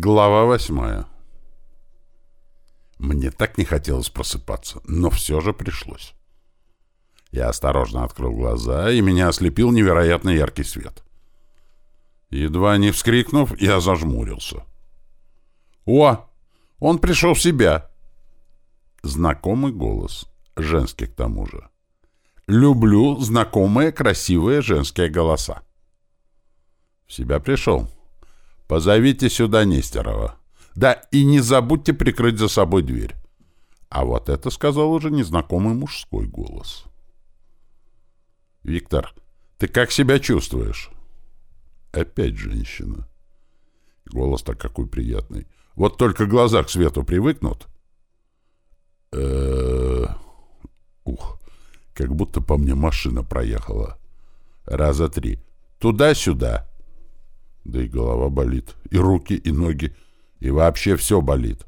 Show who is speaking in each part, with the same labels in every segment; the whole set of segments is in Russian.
Speaker 1: Глава восьмая. Мне так не хотелось просыпаться, но все же пришлось. Я осторожно открыл глаза, и меня ослепил невероятно яркий свет. Едва не вскрикнув, я зажмурился. «О! Он пришел в себя!» Знакомый голос, женский к тому же. «Люблю знакомые красивые женские голоса». В себя пришел. «Позовите сюда Нестерова. Да, и не забудьте прикрыть за собой дверь». А вот это сказал уже незнакомый мужской голос. «Виктор, ты как себя чувствуешь?» Опять женщина. Голос-то какой приятный. Вот только глаза к свету привыкнут. Э Ух, как будто по мне машина проехала. Раза три. Туда-сюда. Да и голова болит, и руки, и ноги, и вообще все болит.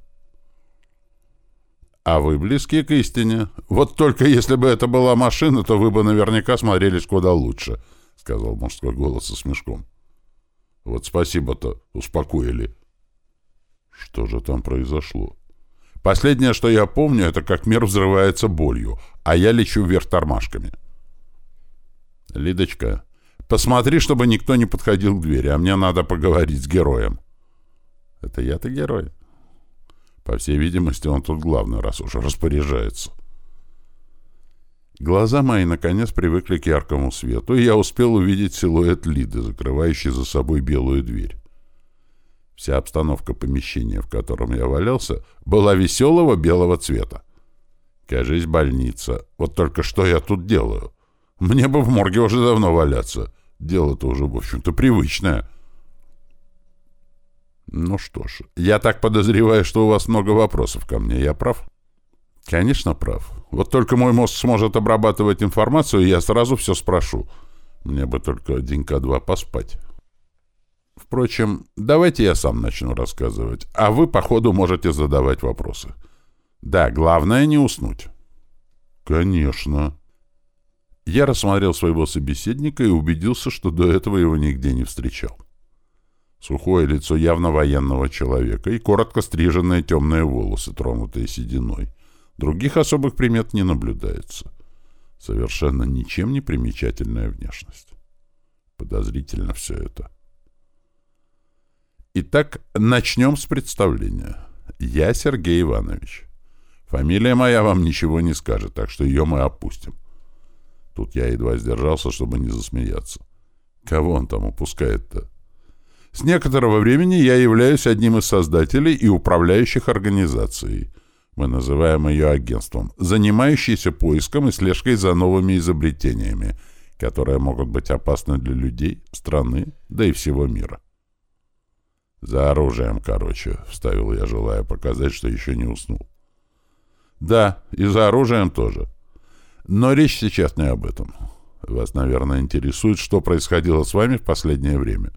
Speaker 1: А вы близки к истине. Вот только если бы это была машина, то вы бы наверняка смотрелись куда лучше, — сказал мужской голос со смешком. Вот спасибо-то, успокоили. Что же там произошло? Последнее, что я помню, это как мир взрывается болью, а я лечу вверх тормашками. Лидочка, Посмотри, чтобы никто не подходил к двери, а мне надо поговорить с героем. Это я-то герой. По всей видимости, он тут главный, раз уже распоряжается. Глаза мои, наконец, привыкли к яркому свету, и я успел увидеть силуэт Лиды, закрывающий за собой белую дверь. Вся обстановка помещения, в котором я валялся, была веселого белого цвета. Кажись, больница. Вот только что я тут делаю? Мне бы в морге уже давно валяться. Дело-то уже, в общем-то, привычное. Ну что ж, я так подозреваю, что у вас много вопросов ко мне. Я прав? Конечно, прав. Вот только мой мозг сможет обрабатывать информацию, и я сразу все спрошу. Мне бы только денька-два поспать. Впрочем, давайте я сам начну рассказывать, а вы по ходу можете задавать вопросы. Да, главное не уснуть. Конечно. Я рассмотрел своего собеседника и убедился, что до этого его нигде не встречал. Сухое лицо явно военного человека и коротко стриженные темные волосы, тронутые сединой. Других особых примет не наблюдается. Совершенно ничем не примечательная внешность. Подозрительно все это. Итак, начнем с представления. Я Сергей Иванович. Фамилия моя вам ничего не скажет, так что ее мы опустим. Тут я едва сдержался, чтобы не засмеяться. Кого он там упускает-то? С некоторого времени я являюсь одним из создателей и управляющих организацией. Мы называем ее агентством, занимающейся поиском и слежкой за новыми изобретениями, которые могут быть опасны для людей, страны, да и всего мира. «За оружием, короче», — вставил я, желая показать, что еще не уснул. «Да, и за оружием тоже». Но речь сейчас не об этом. Вас, наверное, интересует, что происходило с вами в последнее время.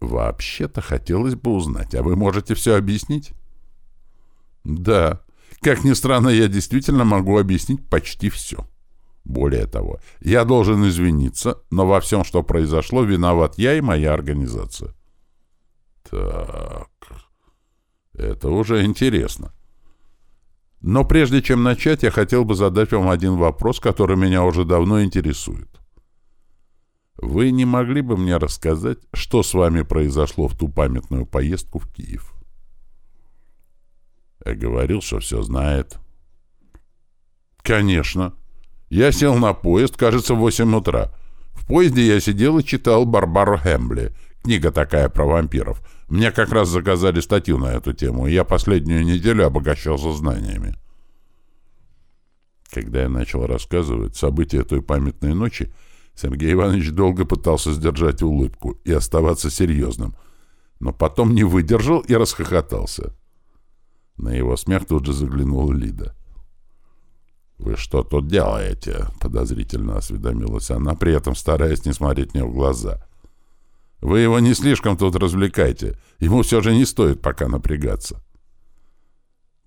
Speaker 1: Вообще-то хотелось бы узнать, а вы можете все объяснить? Да. Как ни странно, я действительно могу объяснить почти все. Более того, я должен извиниться, но во всем, что произошло, виноват я и моя организация. Так, это уже интересно. Но прежде чем начать, я хотел бы задать вам один вопрос, который меня уже давно интересует. Вы не могли бы мне рассказать, что с вами произошло в ту памятную поездку в Киев? Я говорил, что все знает. Конечно. Я сел на поезд, кажется, в 8 утра. В поезде я сидел и читал «Барбару Хэмбли». Книга такая про вампиров. Мне как раз заказали статью на эту тему, и я последнюю неделю обогащался знаниями. Когда я начал рассказывать события той памятной ночи, Сергей Иванович долго пытался сдержать улыбку и оставаться серьезным, но потом не выдержал и расхохотался. На его смех тут же заглянула Лида. «Вы что тут делаете?» — подозрительно осведомилась она, при этом стараясь не смотреть мне в глаза. Вы его не слишком тут развлекайте. Ему все же не стоит пока напрягаться.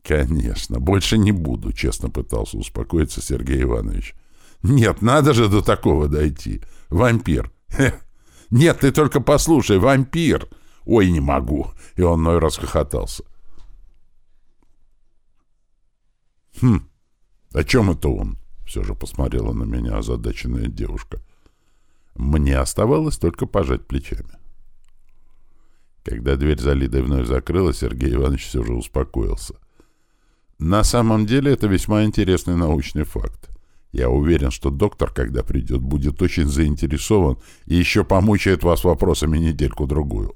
Speaker 1: Конечно, больше не буду, честно пытался успокоиться Сергей Иванович. Нет, надо же до такого дойти. Вампир. Нет, ты только послушай, вампир. «Ой, не могу!» И он мной расхохотался. «Хм, о чем это он?» Все же посмотрела на меня озадаченная девушка. Мне оставалось только пожать плечами. Когда дверь за Лидой вновь закрылась, Сергей Иванович все же успокоился. На самом деле это весьма интересный научный факт. Я уверен, что доктор, когда придет, будет очень заинтересован и еще помучает вас вопросами недельку-другую.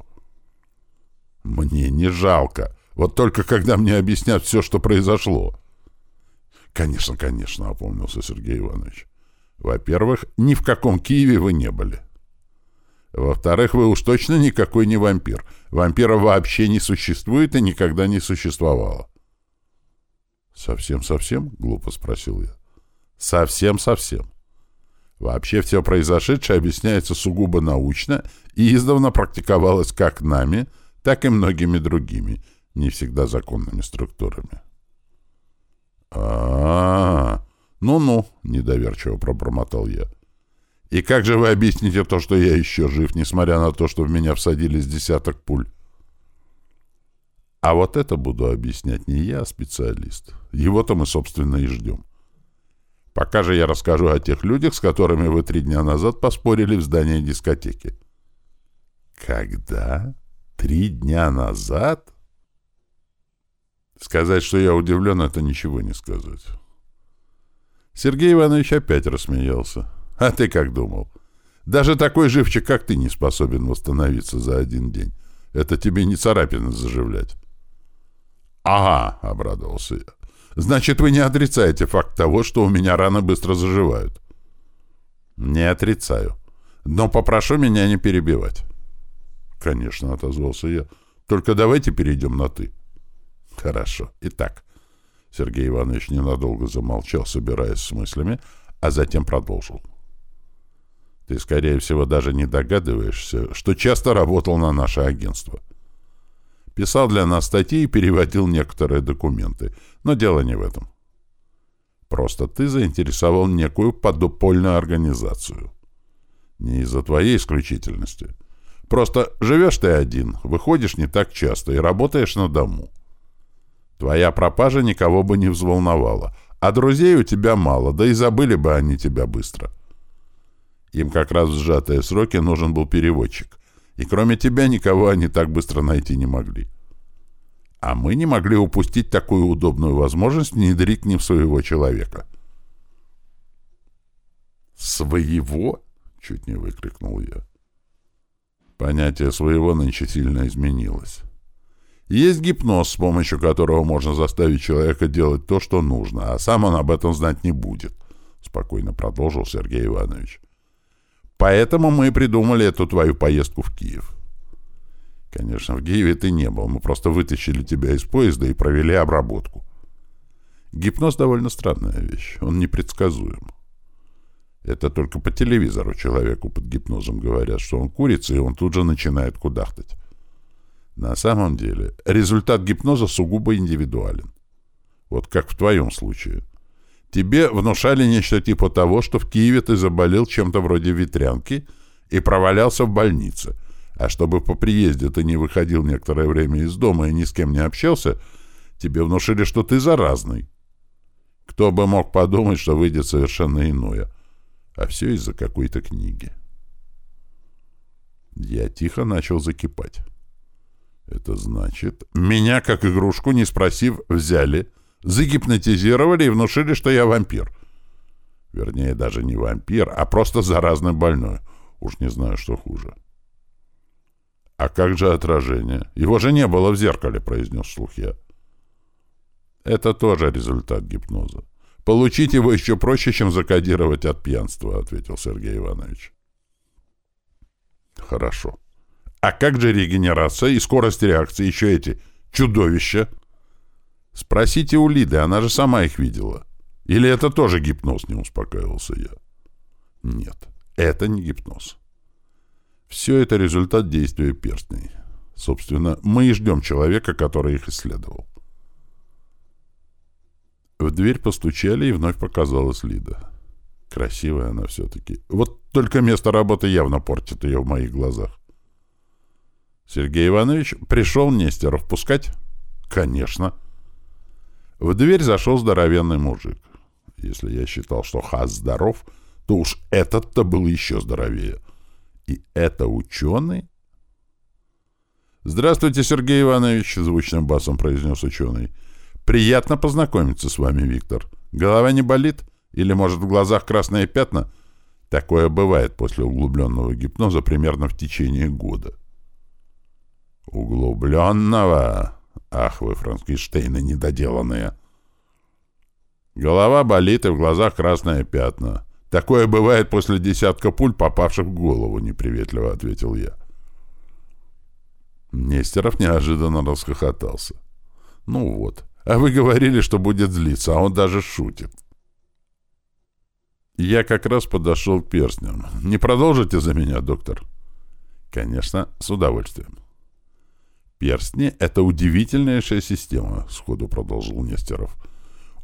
Speaker 1: Мне не жалко. Вот только когда мне объяснят все, что произошло. Конечно, конечно, опомнился Сергей Иванович. Во-первых, ни в каком Киеве вы не были. Во-вторых, вы уж точно никакой не вампир. Вампира вообще не существует и никогда не существовало. «Совсем-совсем?» — глупо спросил я. Совсем-совсем. Вообще все произошедшее объясняется сугубо научно и издавна практиковалось как нами, так и многими другими, не всегда законными структурами. а, -а, -а ну-ну, недоверчиво пробормотал я. И как же вы объясните то, что я еще жив, несмотря на то, что в меня всадили с десяток пуль? А вот это буду объяснять не я, а специалист. Его-то мы, собственно, и ждем. Пока же я расскажу о тех людях, с которыми вы три дня назад поспорили в здании дискотеки. Когда? Три дня назад? Сказать, что я удивлен, это ничего не сказать. Сергей Иванович опять рассмеялся. А ты как думал? Даже такой живчик, как ты, не способен восстановиться за один день. Это тебе не царапины заживлять. «Ага», — обрадовался я. Значит, вы не отрицаете факт того, что у меня раны быстро заживают? Не отрицаю. Но попрошу меня не перебивать. Конечно, отозвался я. Только давайте перейдем на «ты». Хорошо. Итак, Сергей Иванович ненадолго замолчал, собираясь с мыслями, а затем продолжил. Ты, скорее всего, даже не догадываешься, что часто работал на наше агентство. — Писал для нас статьи и переводил некоторые документы. Но дело не в этом. Просто ты заинтересовал некую подупольную организацию. Не из-за твоей исключительности. Просто живешь ты один, выходишь не так часто и работаешь на дому. Твоя пропажа никого бы не взволновала, а друзей у тебя мало, да и забыли бы они тебя быстро. Им как раз в сжатые сроки нужен был переводчик, и кроме тебя никого они так быстро найти не могли. А мы не могли упустить такую удобную возможность внедрить к ним своего человека. «Своего?» — чуть не выкрикнул я. Понятие «своего» нынче сильно изменилось. Есть гипноз, с помощью которого можно заставить человека делать то, что нужно, а сам он об этом знать не будет, — спокойно продолжил Сергей Иванович. Поэтому мы придумали эту твою поездку в Киев. Конечно, в Киеве ты не был, мы просто вытащили тебя из поезда и провели обработку. Гипноз довольно странная вещь, он непредсказуем. Это только по телевизору человеку под гипнозом говорят, что он курица, и он тут же начинает кудахтать. На самом деле, результат гипноза сугубо индивидуален. Вот как в твоем случае – Тебе внушали нечто типа того, что в Киеве ты заболел чем-то вроде ветрянки и провалялся в больнице. А чтобы по приезде ты не выходил некоторое время из дома и ни с кем не общался, тебе внушили, что ты заразный. Кто бы мог подумать, что выйдет совершенно иное. А все из-за какой-то книги. Я тихо начал закипать. Это значит, меня, как игрушку, не спросив, взяли, загипнотизировали и внушили, что я вампир. Вернее, даже не вампир, а просто заразный больной. Уж не знаю, что хуже. «А как же отражение? Его же не было в зеркале», — произнес слух я. «Это тоже результат гипноза. Получить его еще проще, чем закодировать от пьянства», — ответил Сергей Иванович. «Хорошо. А как же регенерация и скорость реакции, еще эти чудовища?» Спросите у Лиды, она же сама их видела. Или это тоже гипноз, не успокаивался я. Нет, это не гипноз. Все это результат действия перстней. Собственно, мы и ждем человека, который их исследовал. В дверь постучали, и вновь показалась Лида. Красивая она все-таки. Вот только место работы явно портит ее в моих глазах. Сергей Иванович пришел Нестеров пускать? Конечно. В дверь зашел здоровенный мужик. Если я считал, что Хас здоров, то уж этот-то был еще здоровее. И это ученый? «Здравствуйте, Сергей Иванович», — звучным басом произнес ученый. «Приятно познакомиться с вами, Виктор. Голова не болит? Или, может, в глазах красные пятна?» Такое бывает после углубленного гипноза примерно в течение года. «Углубленного? Ах вы, Франкенштейны недоделанные!» Голова болит, и в глазах красные пятна. Такое бывает после десятка пуль, попавших в голову, неприветливо ответил я. Нестеров неожиданно расхохотался. Ну вот. А вы говорили, что будет злиться, а он даже шутит. Я как раз подошел к перстням. Не продолжите за меня, доктор? Конечно, с удовольствием. Перстни — это удивительнейшая система, сходу продолжил Нестеров.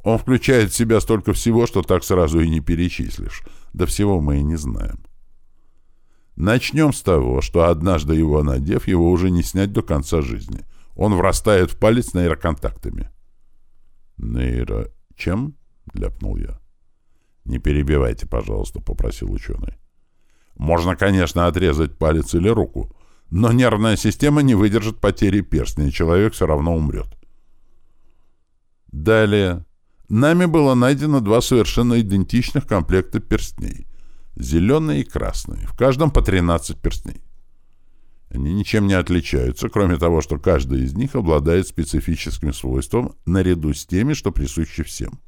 Speaker 1: Он включает в себя столько всего, что так сразу и не перечислишь. Да всего мы и не знаем. Начнем с того, что однажды его надев, его уже не снять до конца жизни. Он врастает в палец нейроконтактами. «Нейро... чем?» — ляпнул я. «Не перебивайте, пожалуйста», — попросил ученый. «Можно, конечно, отрезать палец или руку, но нервная система не выдержит потери перстня, и человек все равно умрет». Далее Нами было найдено два совершенно идентичных комплекта перстней. Зеленый и красный. В каждом по 13 перстней. Они ничем не отличаются, кроме того, что каждый из них обладает специфическим свойством наряду с теми, что присущи всем.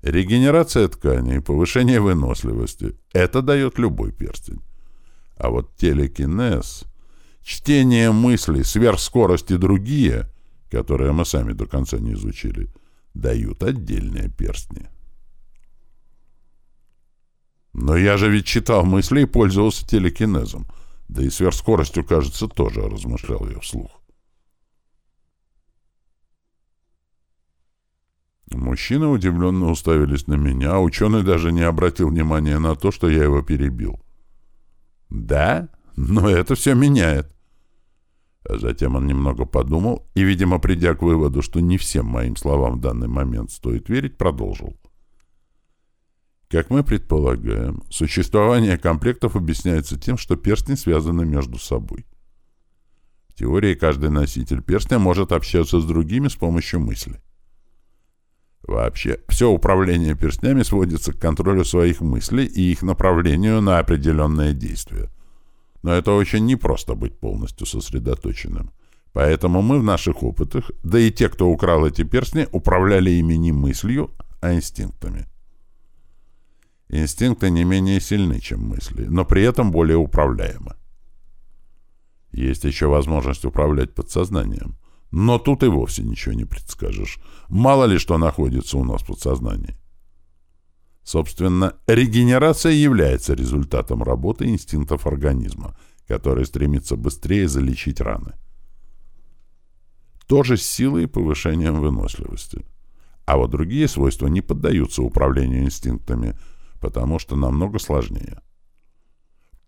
Speaker 1: Регенерация тканей, повышение выносливости – это дает любой перстень. А вот телекинез, чтение мыслей, сверхскорость и другие, которые мы сами до конца не изучили – дают отдельные перстни. Но я же ведь читал мысли и пользовался телекинезом. Да и сверхскоростью, кажется, тоже, размышлял я вслух. Мужчины удивленно уставились на меня, а ученый даже не обратил внимания на то, что я его перебил. «Да? Но это все меняет. А затем он немного подумал и, видимо, придя к выводу, что не всем моим словам в данный момент стоит верить, продолжил. Как мы предполагаем, существование комплектов объясняется тем, что перстни связаны между собой. В теории каждый носитель перстня может общаться с другими с помощью мысли. Вообще, все управление перстнями сводится к контролю своих мыслей и их направлению на определенное действие – но это очень непросто быть полностью сосредоточенным. Поэтому мы в наших опытах, да и те, кто украл эти перстни, управляли ими не мыслью, а инстинктами. Инстинкты не менее сильны, чем мысли, но при этом более управляемы. Есть еще возможность управлять подсознанием. Но тут и вовсе ничего не предскажешь. Мало ли что находится у нас в подсознании. Собственно, регенерация является результатом работы инстинктов организма, который стремится быстрее залечить раны. Тоже с силой и повышением выносливости. А вот другие свойства не поддаются управлению инстинктами, потому что намного сложнее.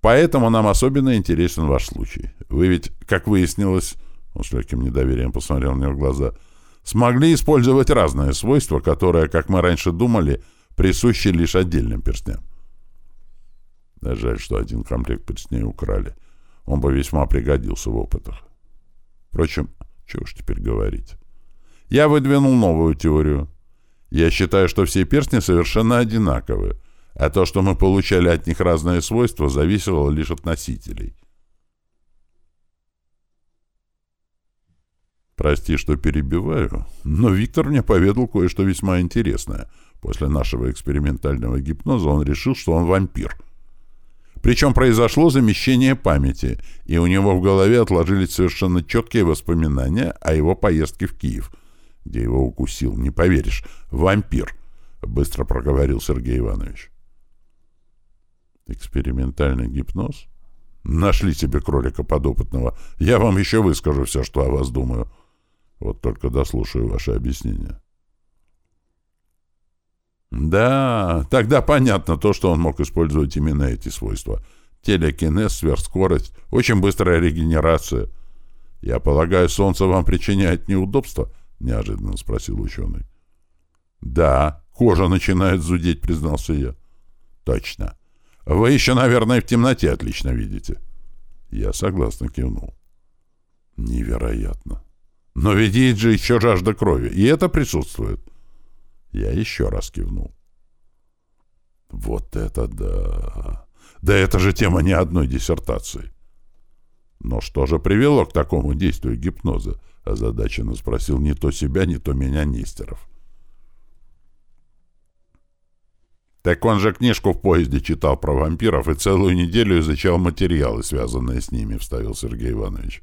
Speaker 1: Поэтому нам особенно интересен ваш случай. Вы ведь, как выяснилось, он с легким недоверием посмотрел мне в глаза, смогли использовать разные свойства, которые, как мы раньше думали, присущий лишь отдельным перстням. Да жаль, что один комплект перстней украли. Он бы весьма пригодился в опытах. Впрочем, чего уж теперь говорить. Я выдвинул новую теорию. Я считаю, что все перстни совершенно одинаковы, а то, что мы получали от них разные свойства, зависело лишь от носителей. Прости, что перебиваю, но Виктор мне поведал кое-что весьма интересное — После нашего экспериментального гипноза он решил, что он вампир. Причем произошло замещение памяти, и у него в голове отложились совершенно четкие воспоминания о его поездке в Киев, где его укусил, не поверишь, вампир, быстро проговорил Сергей Иванович. Экспериментальный гипноз? Нашли себе кролика подопытного. Я вам еще выскажу все, что о вас думаю. Вот только дослушаю ваше объяснение. Да, тогда понятно то, что он мог использовать именно эти свойства. Телекинез, сверхскорость, очень быстрая регенерация. Я полагаю, солнце вам причиняет неудобства? Неожиданно спросил ученый. Да, кожа начинает зудеть, признался я. Точно. Вы еще, наверное, в темноте отлично видите. Я согласно кивнул. Невероятно. Но ведь же еще жажда крови, и это присутствует. Я еще раз кивнул. Вот это да! Да это же тема не одной диссертации. Но что же привело к такому действию гипноза? Озадаченно спросил не то себя, не то меня Нестеров. Так он же книжку в поезде читал про вампиров и целую неделю изучал материалы, связанные с ними, вставил Сергей Иванович.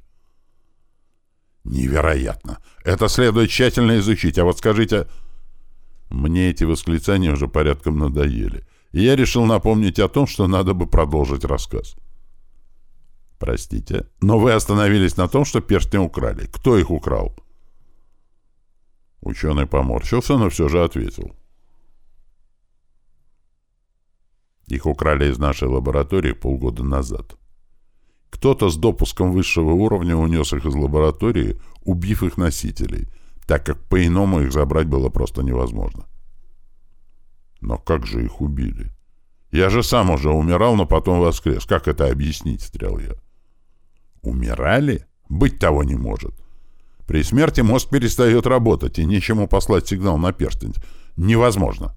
Speaker 1: Невероятно! Это следует тщательно изучить. А вот скажите... Мне эти восклицания уже порядком надоели и я решил напомнить о том, что надо бы продолжить рассказ. «Простите, но вы остановились на том, что перстни украли. Кто их украл?» Ученый поморщился, но все же ответил. Их украли из нашей лаборатории полгода назад. Кто-то с допуском высшего уровня унес их из лаборатории, убив их носителей, так как по-иному их забрать было просто невозможно. Но как же их убили? Я же сам уже умирал, но потом воскрес. Как это объяснить, стрел я. Умирали? Быть того не может. При смерти мозг перестает работать, и нечему послать сигнал на перстень. Невозможно.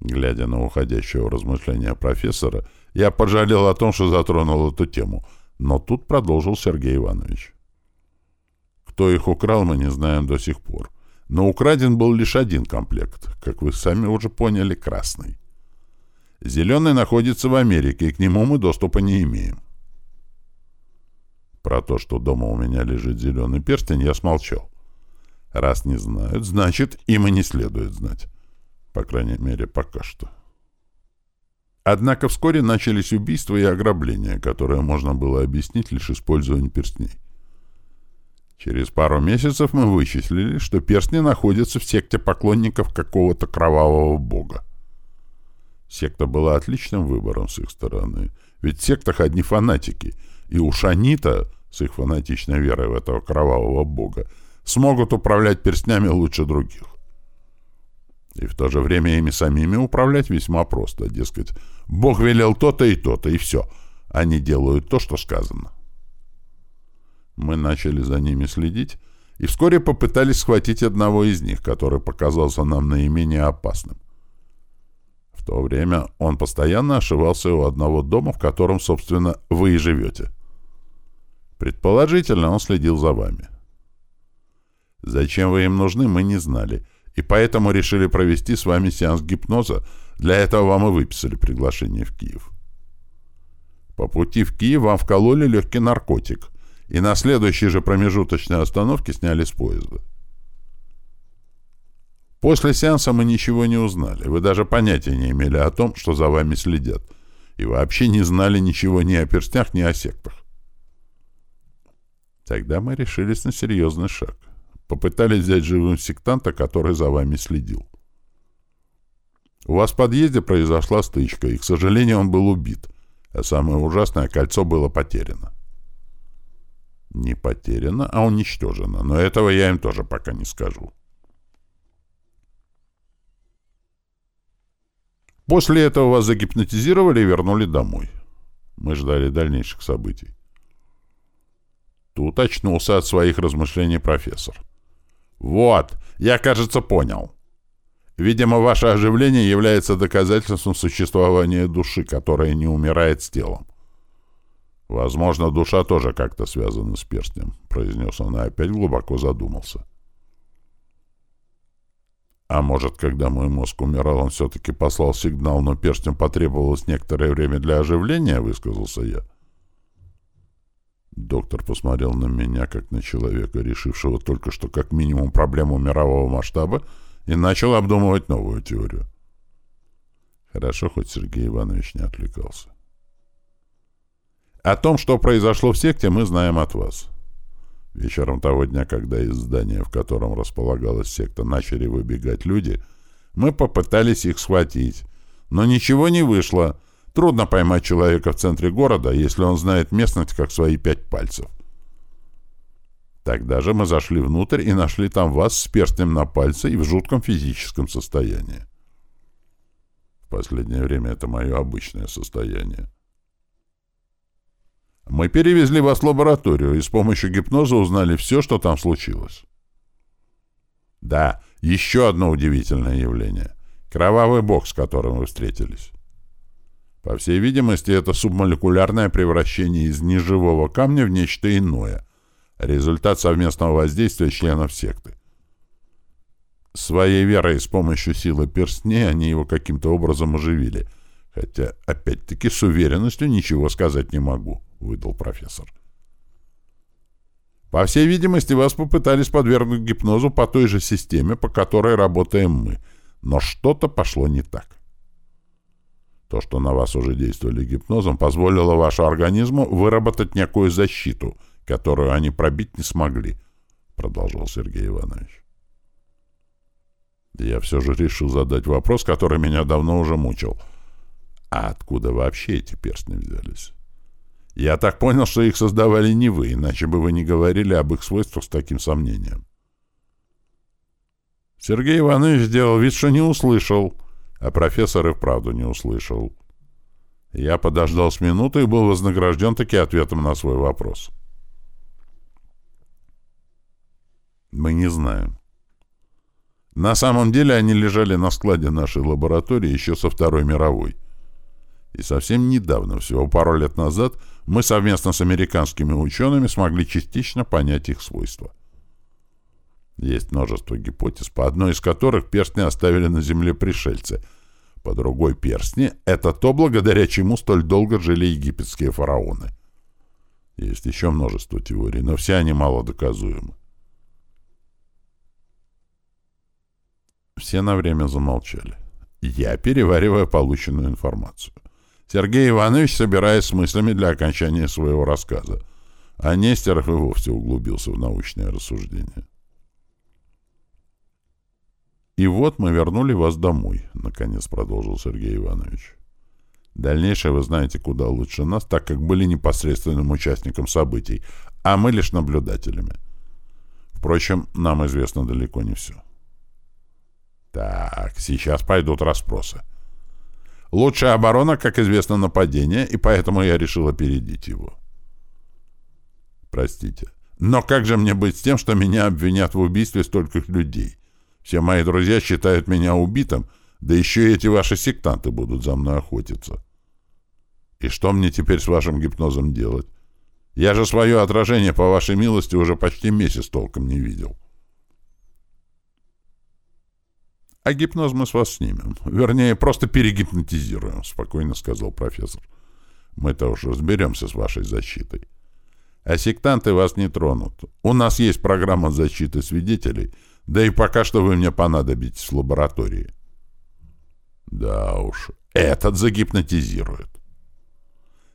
Speaker 1: Глядя на уходящего размышления профессора, я пожалел о том, что затронул эту тему. Но тут продолжил Сергей Иванович. Кто их украл, мы не знаем до сих пор. Но украден был лишь один комплект, как вы сами уже поняли, красный. Зеленый находится в Америке, и к нему мы доступа не имеем. Про то, что дома у меня лежит зеленый перстень, я смолчал. Раз не знают, значит, им и не следует знать. По крайней мере, пока что. Однако вскоре начались убийства и ограбления, которые можно было объяснить лишь использованием перстней. Через пару месяцев мы вычислили, что перстни находятся в секте поклонников какого-то кровавого бога. Секта была отличным выбором с их стороны, ведь в сектах одни фанатики, и уж они-то, с их фанатичной верой в этого кровавого бога, смогут управлять перстнями лучше других. И в то же время ими самими управлять весьма просто, дескать, Бог велел то-то и то-то, и все. Они делают то, что сказано. Мы начали за ними следить и вскоре попытались схватить одного из них, который показался нам наименее опасным. В то время он постоянно ошивался у одного дома, в котором, собственно, вы и живете. Предположительно, он следил за вами. Зачем вы им нужны, мы не знали, и поэтому решили провести с вами сеанс гипноза. Для этого вам и выписали приглашение в Киев. По пути в Киев вам вкололи легкий наркотик, и на следующей же промежуточной остановке сняли с поезда. После сеанса мы ничего не узнали. Вы даже понятия не имели о том, что за вами следят. И вообще не знали ничего ни о перстнях, ни о сектах. Тогда мы решились на серьезный шаг. Попытались взять живым сектанта, который за вами следил. У вас в подъезде произошла стычка, и, к сожалению, он был убит. А самое ужасное, кольцо было потеряно. Не потеряно, а уничтожено. Но этого я им тоже пока не скажу. После этого вас загипнотизировали и вернули домой. Мы ждали дальнейших событий. Тут очнулся от своих размышлений профессор. «Вот, я, кажется, понял. Видимо, ваше оживление является доказательством существования души, которая не умирает с телом. «Возможно, душа тоже как-то связана с перстнем», — произнес он и опять глубоко задумался. «А может, когда мой мозг умирал, он все-таки послал сигнал, но перстню потребовалось некоторое время для оживления?» — высказался я. Доктор посмотрел на меня, как на человека, решившего только что как минимум проблему мирового масштаба, и начал обдумывать новую теорию. Хорошо, хоть Сергей Иванович не отвлекался. О том, что произошло в секте, мы знаем от вас. Вечером того дня, когда из здания, в котором располагалась секта, начали выбегать люди, мы попытались их схватить. Но ничего не вышло, Трудно поймать человека в центре города, если он знает местность как свои пять пальцев. Тогда же мы зашли внутрь и нашли там вас с перстнем на пальце и в жутком физическом состоянии. В последнее время это мое обычное состояние. Мы перевезли вас в лабораторию и с помощью гипноза узнали все, что там случилось. Да, еще одно удивительное явление. Кровавый бог, с которым вы встретились. По всей видимости, это субмолекулярное превращение из неживого камня в нечто иное. Результат совместного воздействия членов секты. Своей верой с помощью силы перстней они его каким-то образом оживили. Хотя, опять-таки, с уверенностью ничего сказать не могу, — выдал профессор. По всей видимости, вас попытались подвергнуть гипнозу по той же системе, по которой работаем мы. Но что-то пошло не так. То, что на вас уже действовали гипнозом, позволило вашему организму выработать некую защиту, которую они пробить не смогли, — продолжал Сергей Иванович. Я все же решил задать вопрос, который меня давно уже мучил. А откуда вообще эти перстни взялись? Я так понял, что их создавали не вы, иначе бы вы не говорили об их свойствах с таким сомнением. Сергей Иванович сделал вид, что не услышал, а профессор и вправду не услышал. Я подождал с минуты и был вознагражден таки ответом на свой вопрос. Мы не знаем. На самом деле они лежали на складе нашей лаборатории еще со Второй мировой. И совсем недавно, всего пару лет назад, мы совместно с американскими учеными смогли частично понять их свойства. Есть множество гипотез, по одной из которых перстни оставили на Земле пришельцы. По другой перстни — это то, благодаря чему столь долго жили египетские фараоны. Есть еще множество теорий, но все они мало Все на время замолчали. Я перевариваю полученную информацию. Сергей Иванович, собираясь с мыслями для окончания своего рассказа, а Нестеров и вовсе углубился в научное рассуждение. «И вот мы вернули вас домой», — наконец продолжил Сергей Иванович. «Дальнейшее вы знаете куда лучше нас, так как были непосредственным участником событий, а мы лишь наблюдателями. Впрочем, нам известно далеко не все». «Так, сейчас пойдут расспросы». Лучшая оборона, как известно, нападение, и поэтому я решил опередить его. Простите. Но как же мне быть с тем, что меня обвинят в убийстве стольких людей? Все мои друзья считают меня убитым, да еще и эти ваши сектанты будут за мной охотиться. И что мне теперь с вашим гипнозом делать? Я же свое отражение, по вашей милости, уже почти месяц толком не видел. А гипноз мы с вас снимем. Вернее, просто перегипнотизируем, — спокойно сказал профессор. Мы-то уж разберемся с вашей защитой. А сектанты вас не тронут. У нас есть программа защиты свидетелей — да и пока что вы мне понадобитесь в лаборатории. Да уж, этот загипнотизирует.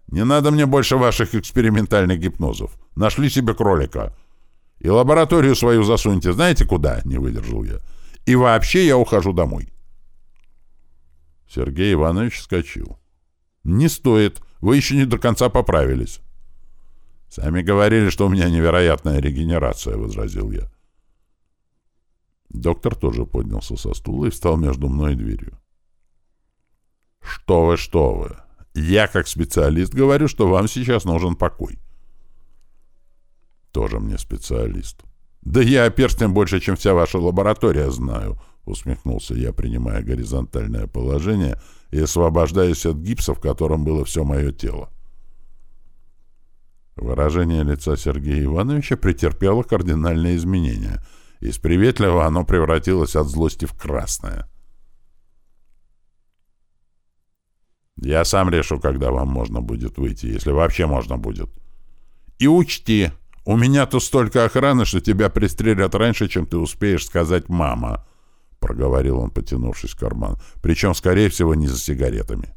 Speaker 1: Не надо мне больше ваших экспериментальных гипнозов. Нашли себе кролика. И лабораторию свою засуньте знаете куда? Не выдержал я. И вообще я ухожу домой. Сергей Иванович вскочил. Не стоит. Вы еще не до конца поправились. Сами говорили, что у меня невероятная регенерация, возразил я. Доктор тоже поднялся со стула и встал между мной и дверью. «Что вы, что вы! Я, как специалист, говорю, что вам сейчас нужен покой». «Тоже мне специалист». «Да я о перстнем больше, чем вся ваша лаборатория знаю», — усмехнулся я, принимая горизонтальное положение и освобождаясь от гипса, в котором было все мое тело. Выражение лица Сергея Ивановича претерпело кардинальные изменения — из приветливого оно превратилось от злости в красное. Я сам решу, когда вам можно будет выйти, если вообще можно будет. И учти, у меня тут столько охраны, что тебя пристрелят раньше, чем ты успеешь сказать «мама», — проговорил он, потянувшись в карман, причем, скорее всего, не за сигаретами.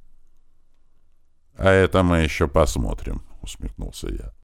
Speaker 1: — А это мы еще посмотрим, — усмехнулся я.